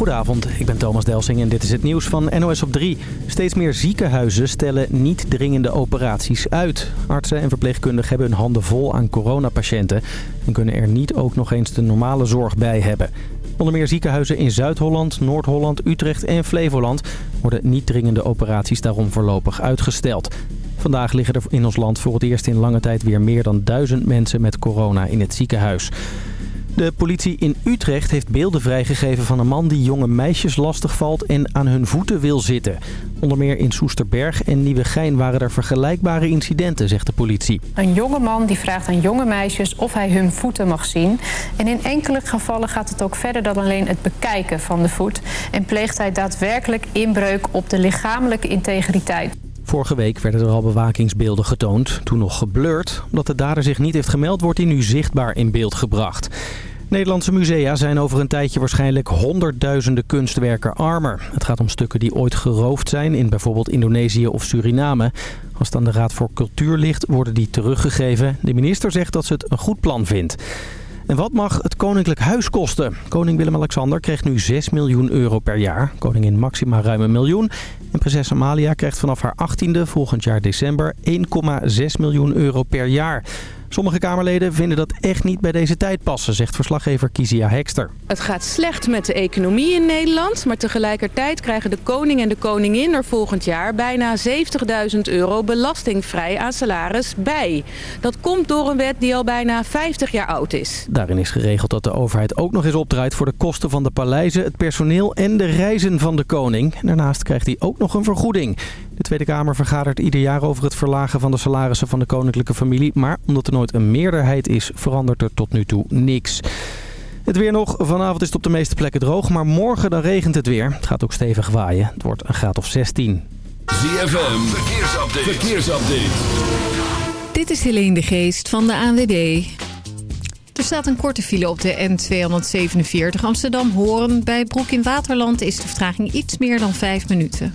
Goedenavond, ik ben Thomas Delsing en dit is het nieuws van NOS op 3. Steeds meer ziekenhuizen stellen niet dringende operaties uit. Artsen en verpleegkundigen hebben hun handen vol aan coronapatiënten... en kunnen er niet ook nog eens de normale zorg bij hebben. Onder meer ziekenhuizen in Zuid-Holland, Noord-Holland, Utrecht en Flevoland... worden niet dringende operaties daarom voorlopig uitgesteld. Vandaag liggen er in ons land voor het eerst in lange tijd weer meer dan duizend mensen met corona in het ziekenhuis. De politie in Utrecht heeft beelden vrijgegeven van een man die jonge meisjes lastigvalt en aan hun voeten wil zitten. Onder meer in Soesterberg en Nieuwegein waren er vergelijkbare incidenten, zegt de politie. Een jonge man die vraagt aan jonge meisjes of hij hun voeten mag zien. En in enkele gevallen gaat het ook verder dan alleen het bekijken van de voet. En pleegt hij daadwerkelijk inbreuk op de lichamelijke integriteit. Vorige week werden er al bewakingsbeelden getoond, toen nog geblurred. Omdat de dader zich niet heeft gemeld, wordt hij nu zichtbaar in beeld gebracht. Nederlandse musea zijn over een tijdje waarschijnlijk honderdduizenden kunstwerken armer. Het gaat om stukken die ooit geroofd zijn in bijvoorbeeld Indonesië of Suriname. Als het aan de Raad voor Cultuur ligt, worden die teruggegeven. De minister zegt dat ze het een goed plan vindt. En wat mag het koninklijk huis kosten? Koning Willem-Alexander kreeg nu 6 miljoen euro per jaar. Koningin Maxima ruim een miljoen. En prinses Amalia krijgt vanaf haar 18e volgend jaar december 1,6 miljoen euro per jaar. Sommige Kamerleden vinden dat echt niet bij deze tijd passen, zegt verslaggever Kizia Hekster. Het gaat slecht met de economie in Nederland, maar tegelijkertijd krijgen de koning en de koningin er volgend jaar bijna 70.000 euro belastingvrij aan salaris bij. Dat komt door een wet die al bijna 50 jaar oud is. Daarin is geregeld dat de overheid ook nog eens opdraait voor de kosten van de paleizen, het personeel en de reizen van de koning. Daarnaast krijgt hij ook nog een vergoeding. De Tweede Kamer vergadert ieder jaar over het verlagen van de salarissen van de koninklijke familie. Maar omdat er nooit een meerderheid is, verandert er tot nu toe niks. Het weer nog. Vanavond is het op de meeste plekken droog, maar morgen dan regent het weer. Het gaat ook stevig waaien. Het wordt een graad of 16. ZFM, verkeersupdate. verkeersupdate. Dit is Helene de Geest van de ANWB. Er staat een korte file op de N247 Amsterdam-Hoorn. Bij Broek in Waterland is de vertraging iets meer dan 5 minuten.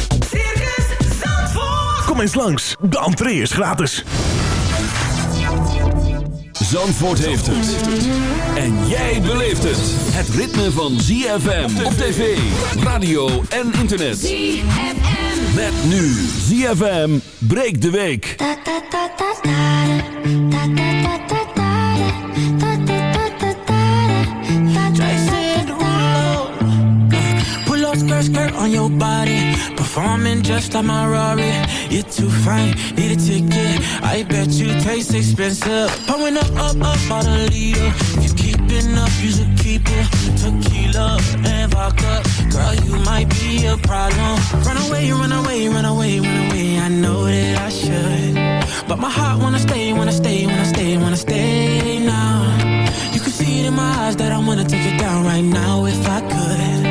Kom eens langs, de entree is gratis. Zandvoort heeft het. En jij beleeft het. Het ritme van ZFM op tv, radio en internet. ZFM. Met nu ZFM breekt de week. Skirt, skirt on your body. Performing just like my Rari. You're too fine, need a ticket. I bet you taste expensive. Pouring up, up, up, out a leader. You keeping up, you should keep it. Tequila and vodka. Girl, you might be a problem. Run away, run away, run away, run away. I know that I should. But my heart wanna stay, wanna stay, wanna stay, wanna stay now. You can see it in my eyes that I wanna take it down right now if I could.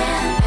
am.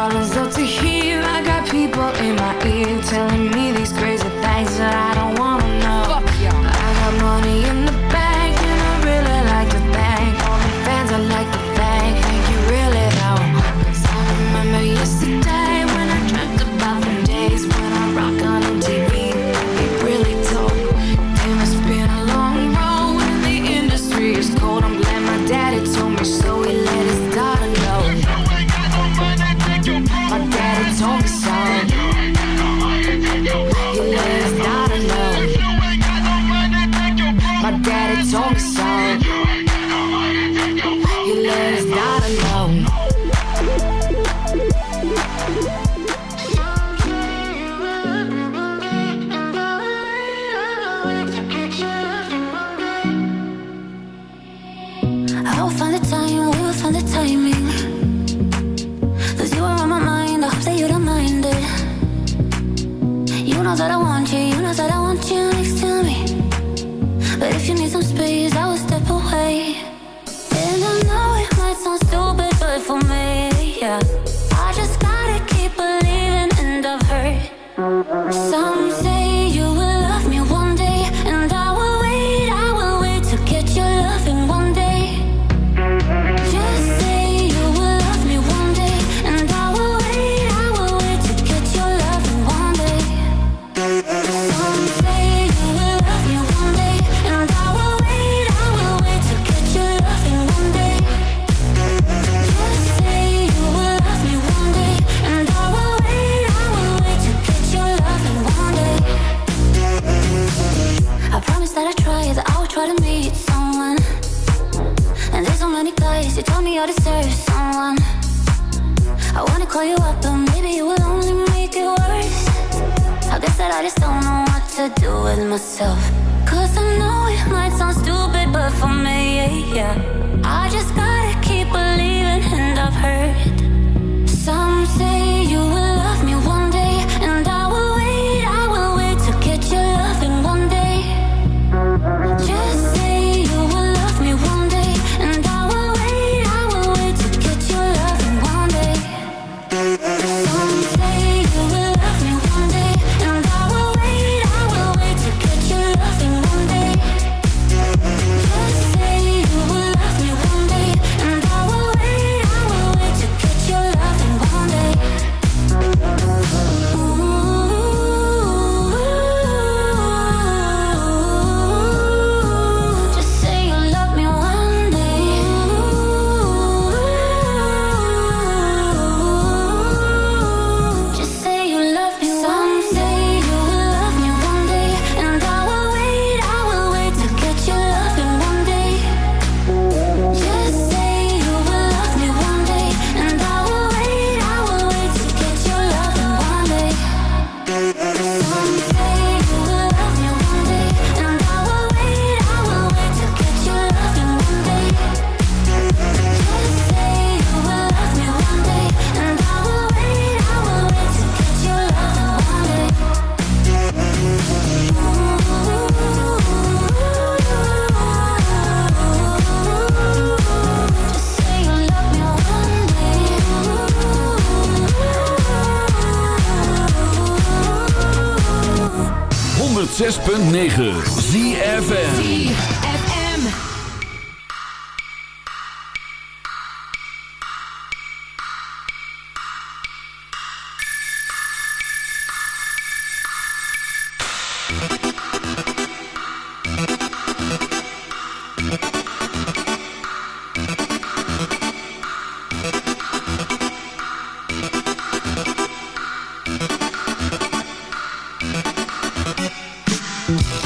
All is up to here. I got people in my ear telling Where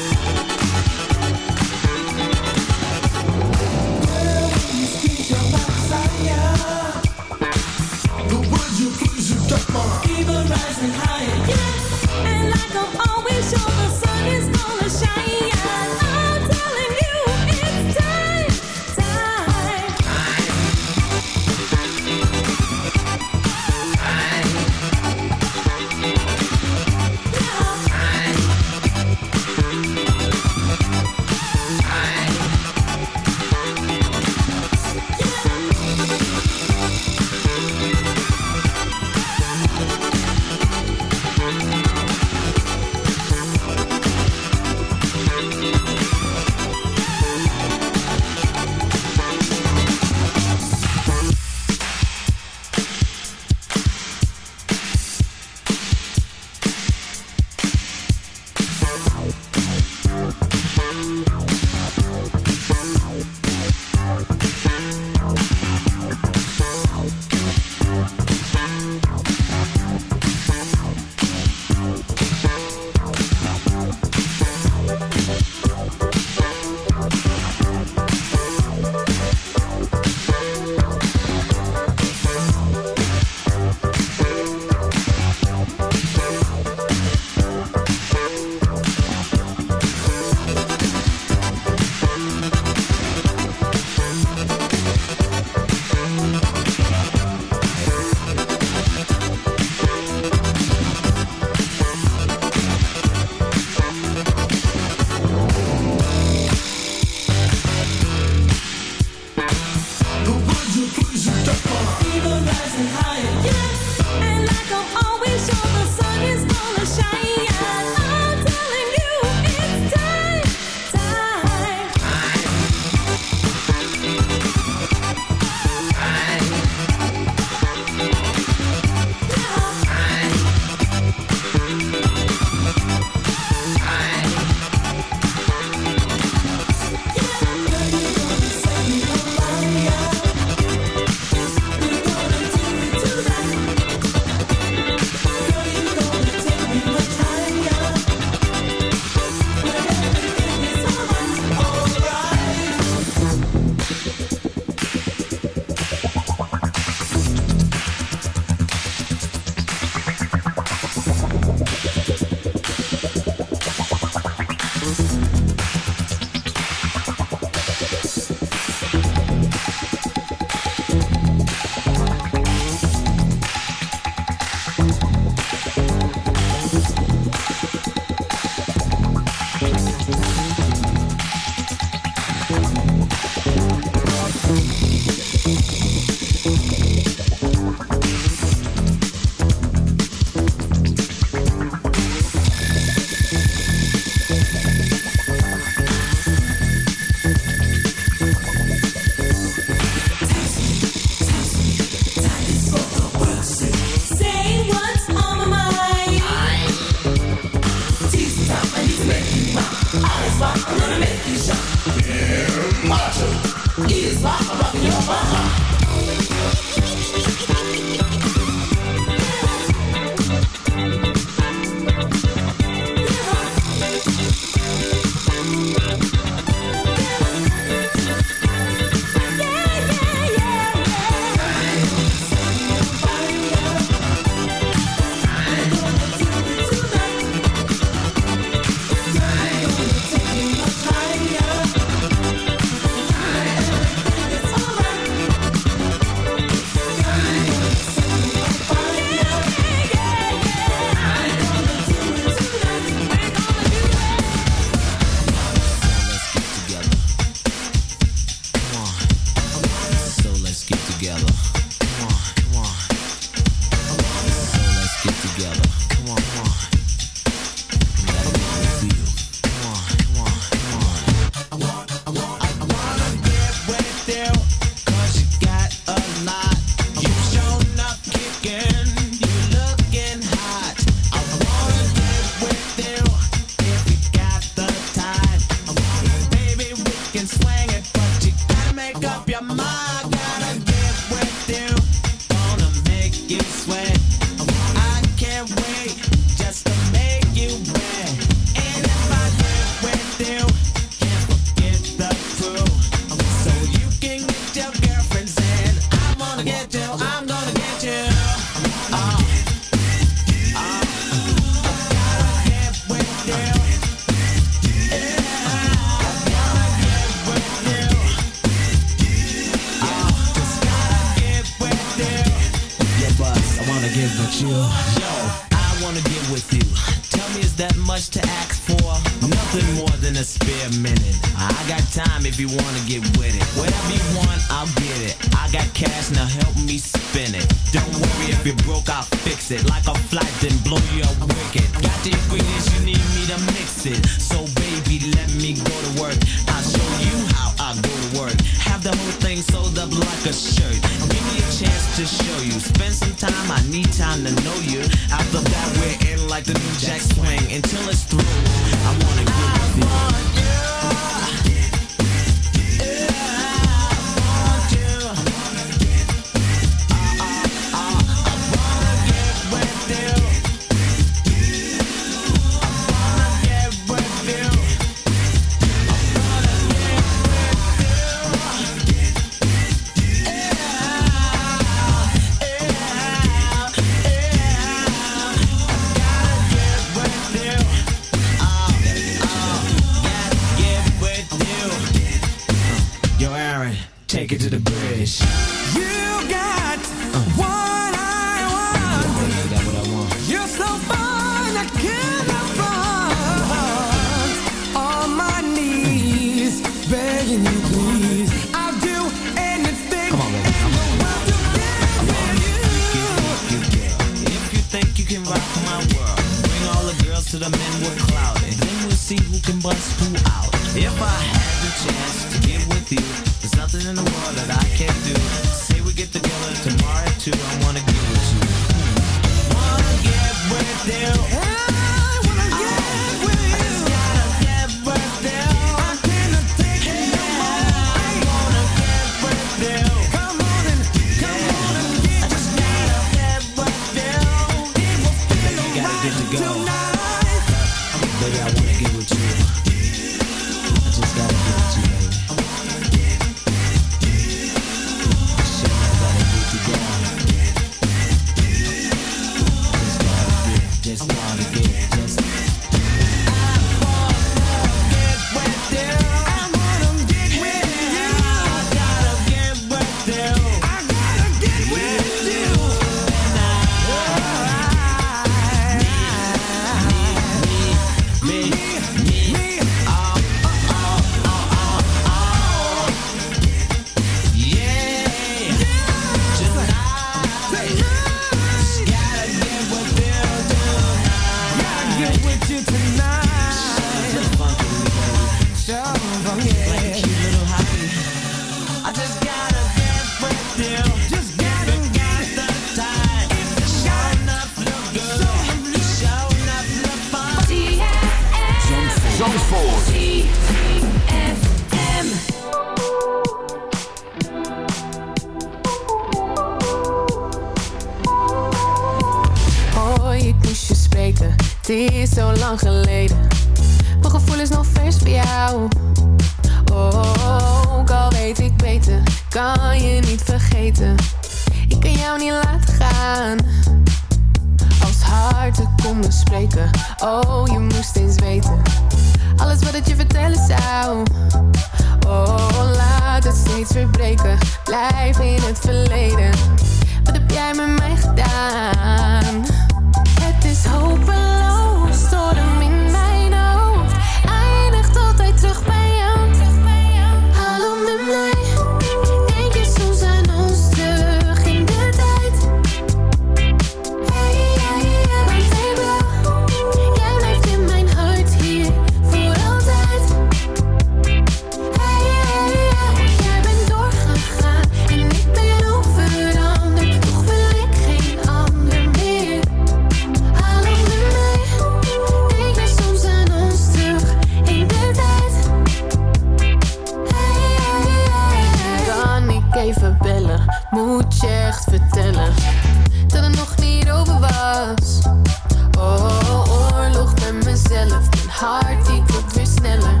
sneller.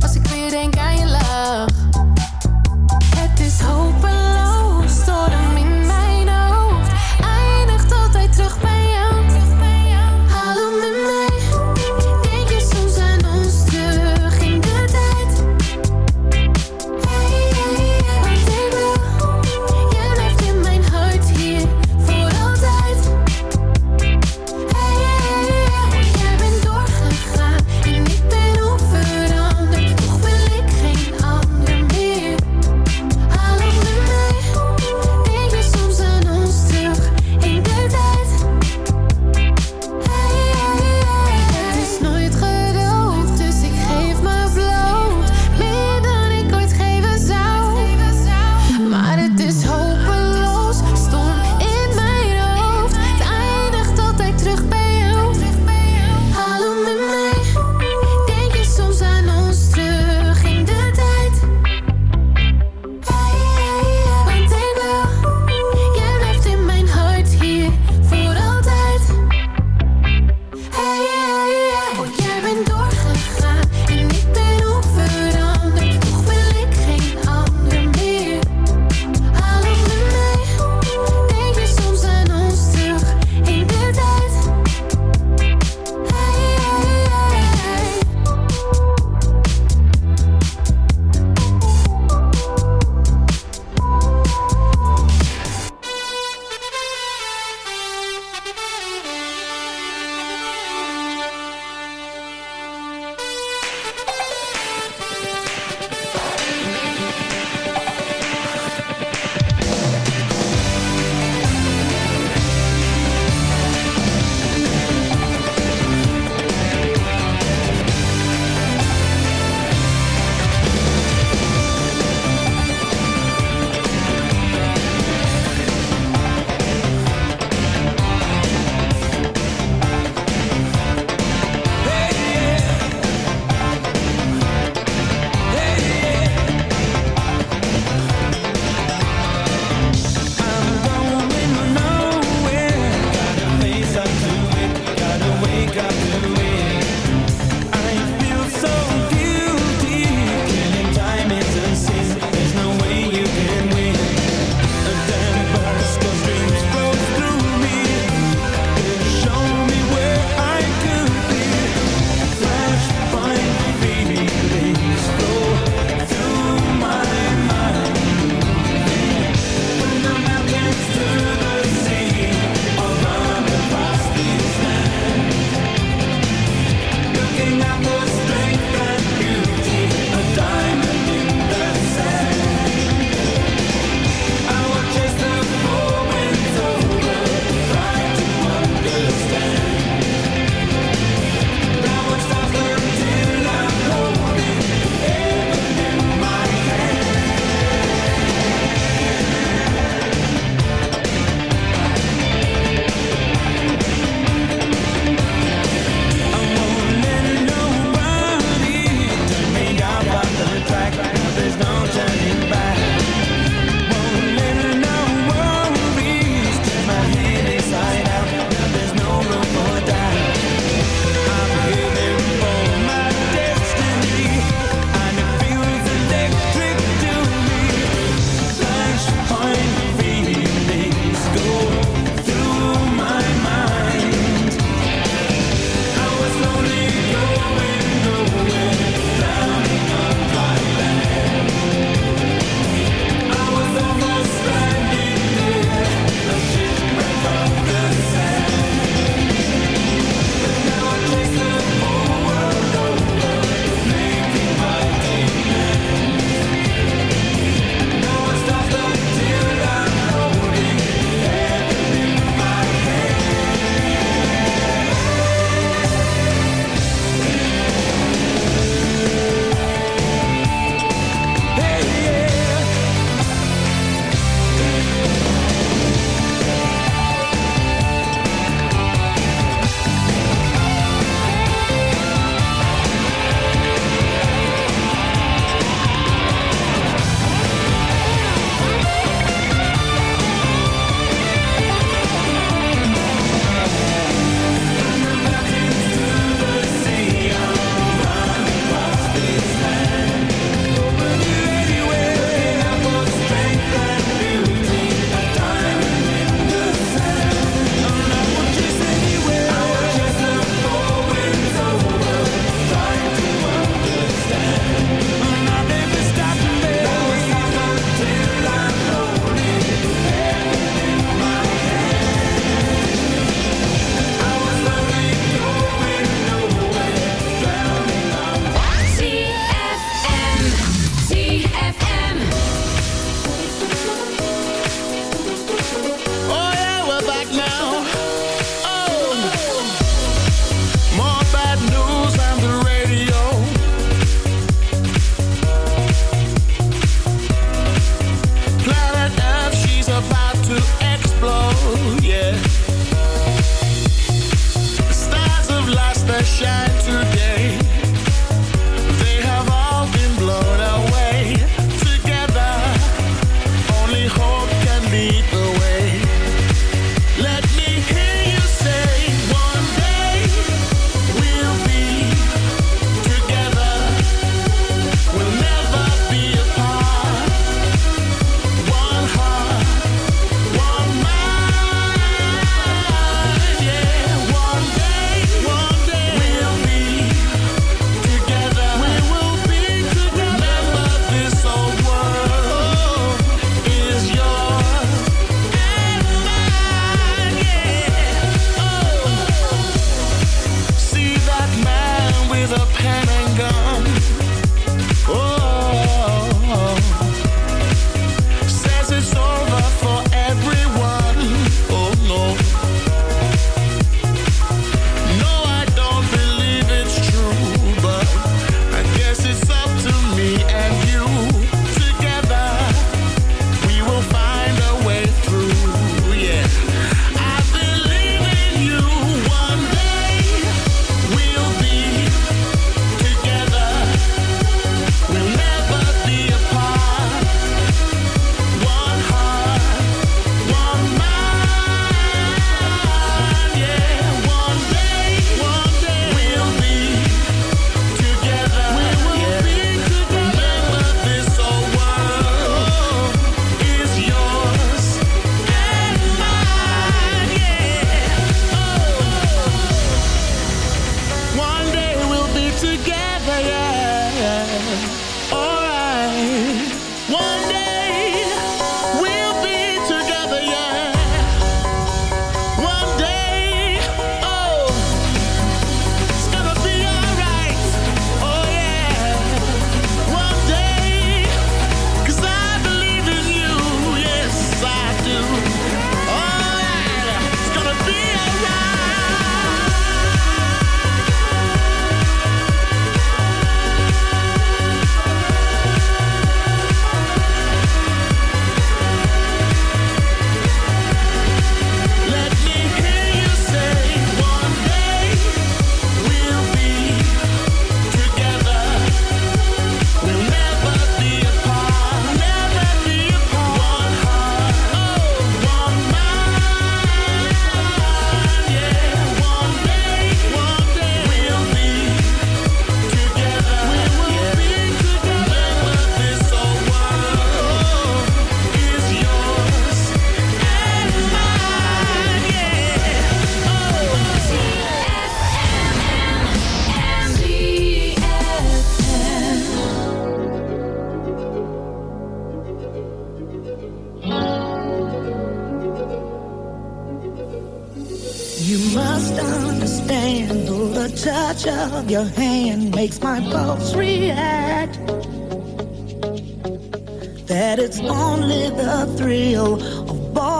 Als ik weer denk aan je lach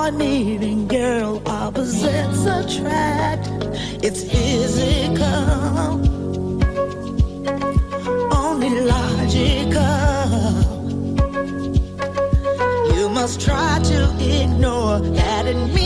God needing girl, opposites attract. It's physical, only logical. You must try to ignore that it.